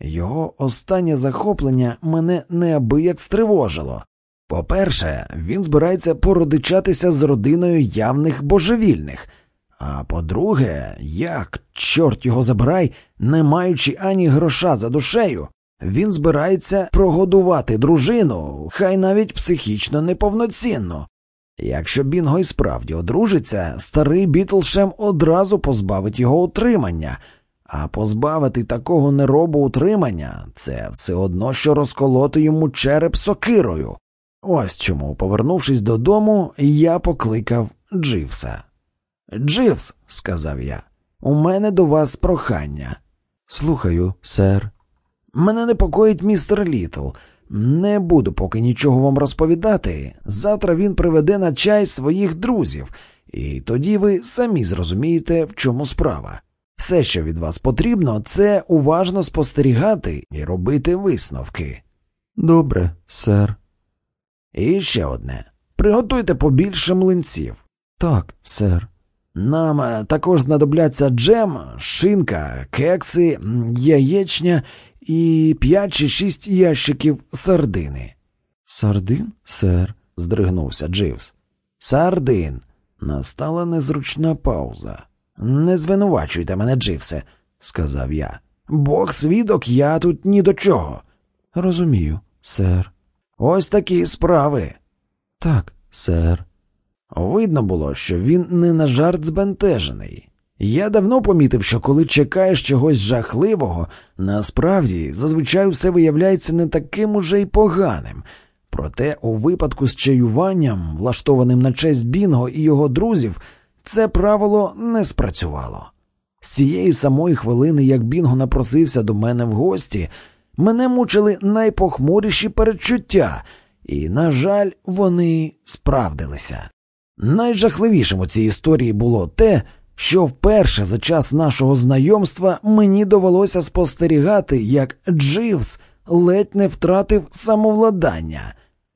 Його останнє захоплення мене неабияк стривожило. По-перше, він збирається породичатися з родиною явних божевільних. А по-друге, як, чорт його забирай, не маючи ані гроша за душею, він збирається прогодувати дружину, хай навіть психічно неповноцінну. Якщо Бінго й справді одружиться, старий Бітлшем одразу позбавить його утримання, а позбавити такого неробу утримання це все одно, що розколоти йому череп сокирою. Ось чому, повернувшись додому, я покликав Дживса. Дживс, сказав я, у мене до вас прохання. Слухаю, сер. Мене непокоїть містер Літл. Не буду поки нічого вам розповідати. Завтра він приведе на чай своїх друзів, і тоді ви самі зрозумієте, в чому справа. Все, що від вас потрібно, це уважно спостерігати і робити висновки. Добре, сер. І ще одне приготуйте побільше млинців. Так, сер. Нам е, також знадобляться джем, шинка, кекси, яєчня і п'ять чи шість ящиків сардини. Сардин, сер. здригнувся Дживс. Сардин. Настала незручна пауза. Не звинувачуйте мене, Дживсе, сказав я. Бог свідок, я тут ні до чого. Розумію, сер. Ось такі справи. Так, сер. Видно було, що він не на жарт збентежений. Я давно помітив, що коли чекаєш чогось жахливого, насправді зазвичай все виявляється не таким уже й поганим. Проте у випадку з чаюванням, влаштованим на честь Бінго і його друзів, це правило не спрацювало. З цієї самої хвилини, як Бінго напросився до мене в гості, мене мучили найпохмуріші передчуття, і, на жаль, вони справдилися. Найжахливішим у цій історії було те, що вперше за час нашого знайомства мені довелося спостерігати, як Дживс ледь не втратив самовладання.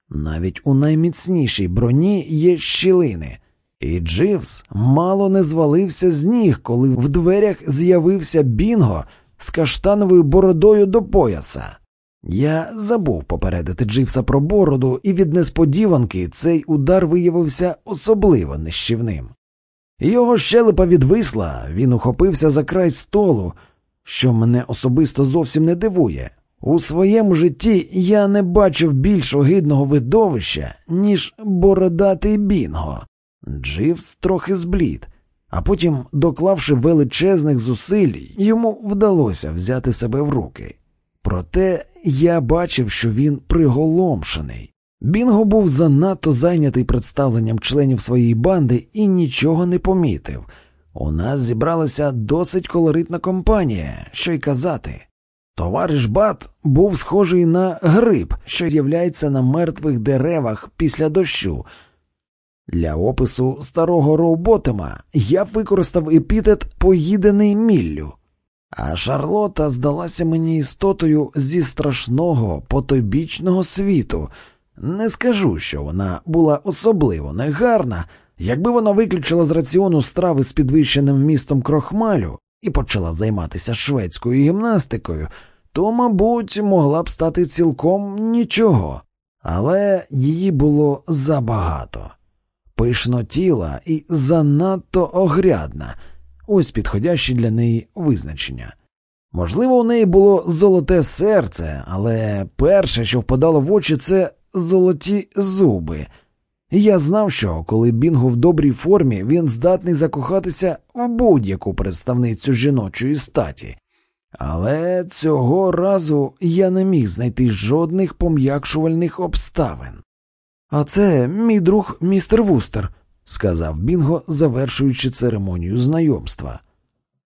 Навіть у найміцнішій броні є щілини, і Дживс мало не звалився з ніг, коли в дверях з'явився Бінго з каштановою бородою до пояса. Я забув попередити Дживса про бороду, і від несподіванки цей удар виявився особливо нищівним. Його щелепа відвисла, він ухопився за край столу, що мене особисто зовсім не дивує. У своєму житті я не бачив більш огидного видовища, ніж бородатий бінго. Дживс трохи зблід, а потім, доклавши величезних зусиль, йому вдалося взяти себе в руки. Проте я бачив, що він приголомшений. Бінго був занадто зайнятий представленням членів своєї банди і нічого не помітив. У нас зібралася досить колоритна компанія, що й казати. Товариш Бат був схожий на гриб, що з'являється на мертвих деревах після дощу. Для опису старого роуботема я використав епітет поїдений міллю. А Шарлота здалася мені істотою зі страшного потойбічного світу. Не скажу, що вона була особливо негарна, якби вона виключила з раціону страви з підвищеним вмістом крохмалю і почала займатися шведською гімнастикою, то, мабуть, могла б стати цілком нічого, але її було забагато. Пишно тіла і занадто огрядна ось підходящі для неї визначення. Можливо, у неї було золоте серце, але перше, що впадало в очі, це золоті зуби. Я знав, що коли Бінго в добрій формі, він здатний закохатися в будь-яку представницю жіночої статі. Але цього разу я не міг знайти жодних пом'якшувальних обставин. А це мій друг містер Вустер, сказав Бінго, завершуючи церемонію знайомства.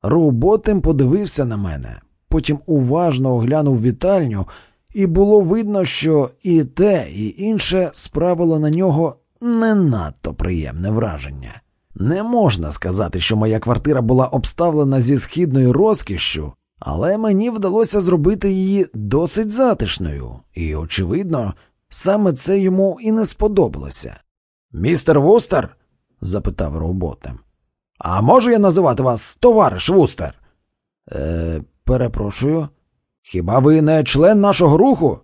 Роботем подивився на мене, потім уважно оглянув вітальню, і було видно, що і те, і інше справило на нього не надто приємне враження. Не можна сказати, що моя квартира була обставлена зі східною розкішшю, але мені вдалося зробити її досить затишною, і, очевидно, саме це йому і не сподобалося. Містер Вустер? запитав роботем. А можу я називати вас товариш Вустер? Е, перепрошую. Хіба ви не член нашого руху?